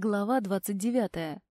Глава двадцать девятая.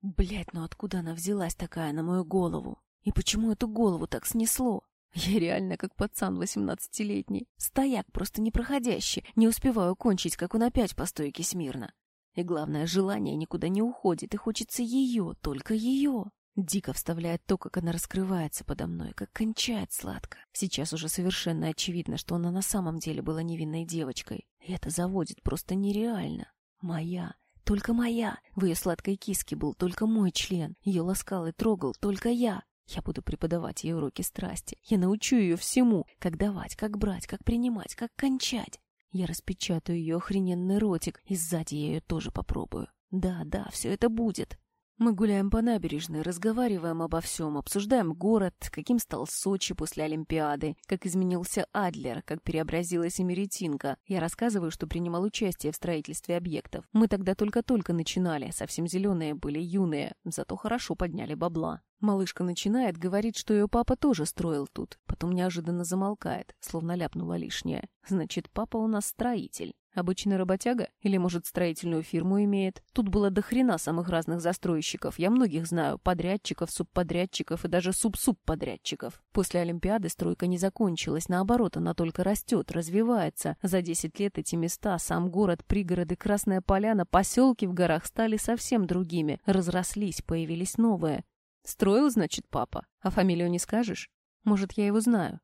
Блять, ну откуда она взялась такая на мою голову? И почему эту голову так снесло? Я реально как пацан восемнадцатилетний. Стояк просто непроходящий. Не успеваю кончить, как он опять по стойке смирно. И главное, желание никуда не уходит, и хочется ее, только ее. Дико вставляет то, как она раскрывается подо мной, как кончает сладко. Сейчас уже совершенно очевидно, что она на самом деле была невинной девочкой. И это заводит просто нереально. Моя, только моя. В ее сладкой киске был только мой член. Ее ласкал и трогал только я. Я буду преподавать ей уроки страсти. Я научу ее всему. Как давать, как брать, как принимать, как кончать. Я распечатаю ее охрененный ротик, и сзади я ее тоже попробую. Да, да, все это будет. Мы гуляем по набережной, разговариваем обо всем, обсуждаем город, каким стал Сочи после Олимпиады, как изменился Адлер, как преобразилась Эмеретинка. Я рассказываю, что принимал участие в строительстве объектов. Мы тогда только-только начинали, совсем зеленые были, юные, зато хорошо подняли бабла. Малышка начинает, говорит, что ее папа тоже строил тут. Потом неожиданно замолкает, словно ляпнула лишнее. Значит, папа у нас строитель. Обычный работяга? Или, может, строительную фирму имеет? Тут было до хрена самых разных застройщиков. Я многих знаю. Подрядчиков, субподрядчиков и даже суб-субподрядчиков. После Олимпиады стройка не закончилась. Наоборот, она только растет, развивается. За 10 лет эти места, сам город, пригороды, Красная Поляна, поселки в горах стали совсем другими. Разрослись, появились новые. Строил, значит, папа. А фамилию не скажешь? Может, я его знаю?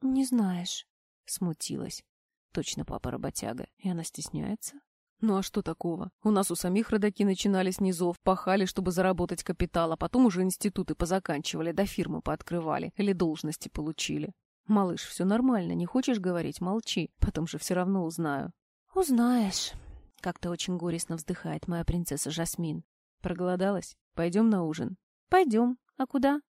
Не знаешь. Смутилась. Точно папа работяга. И она стесняется? Ну а что такого? У нас у самих родаки начинали с низов, пахали, чтобы заработать капитал, а потом уже институты позаканчивали, да фирмы пооткрывали или должности получили. Малыш, все нормально, не хочешь говорить, молчи, потом же все равно узнаю. Узнаешь. Как-то очень горестно вздыхает моя принцесса Жасмин. Проголодалась? Пойдем на ужин. Пойдем. А куда?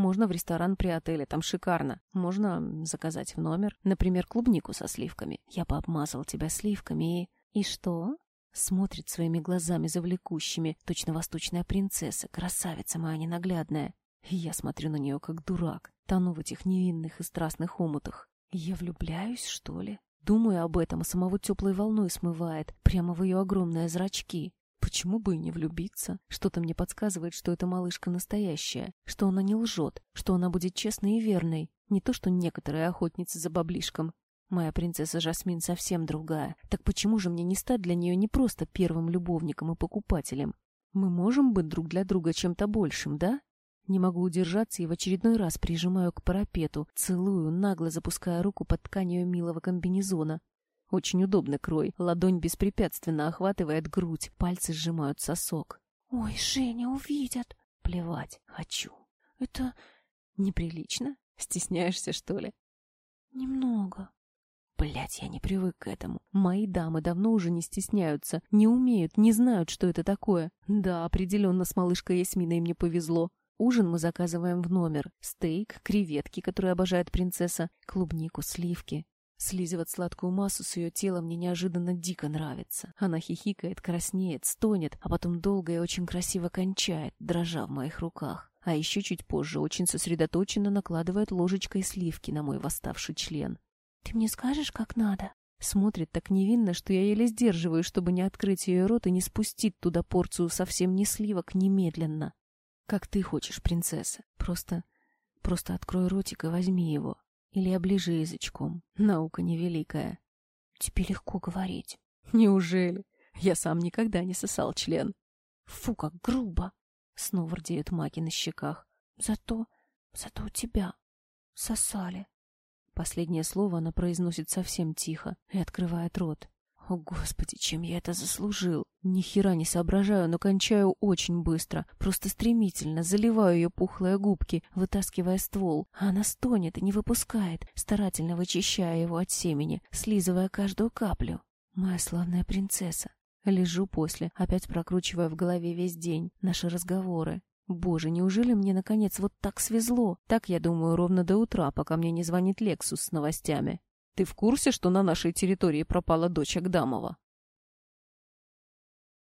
Можно в ресторан при отеле, там шикарно. Можно заказать в номер, например, клубнику со сливками. Я бы обмазал тебя сливками и... И что? Смотрит своими глазами завлекущими, точно восточная принцесса, красавица моя ненаглядная. И я смотрю на нее как дурак, тону в этих невинных и страстных омутах. Я влюбляюсь, что ли? Думаю об этом, а самого теплой волной смывает, прямо в ее огромные зрачки. Почему бы и не влюбиться? Что-то мне подсказывает, что эта малышка настоящая, что она не лжет, что она будет честной и верной. Не то, что некоторые охотницы за баблишком. Моя принцесса Жасмин совсем другая. Так почему же мне не стать для нее не просто первым любовником и покупателем? Мы можем быть друг для друга чем-то большим, да? Не могу удержаться и в очередной раз прижимаю к парапету, целую, нагло запуская руку под тканью милого комбинезона. Очень удобный крой. Ладонь беспрепятственно охватывает грудь, пальцы сжимают сосок. «Ой, Женя, увидят!» Плевать, хочу. «Это неприлично? Стесняешься, что ли?» «Немного». Блять, я не привык к этому. Мои дамы давно уже не стесняются, не умеют, не знают, что это такое. Да, определенно с малышкой Ясминой мне повезло. Ужин мы заказываем в номер. Стейк, креветки, которые обожает принцесса, клубнику, сливки. Слизывать сладкую массу с ее тела мне неожиданно дико нравится. Она хихикает, краснеет, стонет, а потом долго и очень красиво кончает, дрожа в моих руках. А еще чуть позже очень сосредоточенно накладывает ложечкой сливки на мой восставший член. «Ты мне скажешь, как надо?» Смотрит так невинно, что я еле сдерживаю, чтобы не открыть ее рот и не спустить туда порцию совсем не сливок немедленно. Как ты хочешь, принцесса. Просто... просто открой ротик и возьми его. Или оближи язычком. Наука невеликая. Тебе легко говорить. Неужели? Я сам никогда не сосал член. Фу, как грубо. Снова рдеют маки на щеках. Зато... зато у тебя сосали. Последнее слово она произносит совсем тихо и открывает рот. О, Господи, чем я это заслужил? Ни хера не соображаю, но кончаю очень быстро, просто стремительно, заливаю ее пухлые губки, вытаскивая ствол. Она стонет и не выпускает, старательно вычищая его от семени, слизывая каждую каплю. Моя славная принцесса. Лежу после, опять прокручивая в голове весь день наши разговоры. Боже, неужели мне наконец вот так свезло? Так я думаю ровно до утра, пока мне не звонит Лексус с новостями. Ты в курсе, что на нашей территории пропала дочь Агдамова?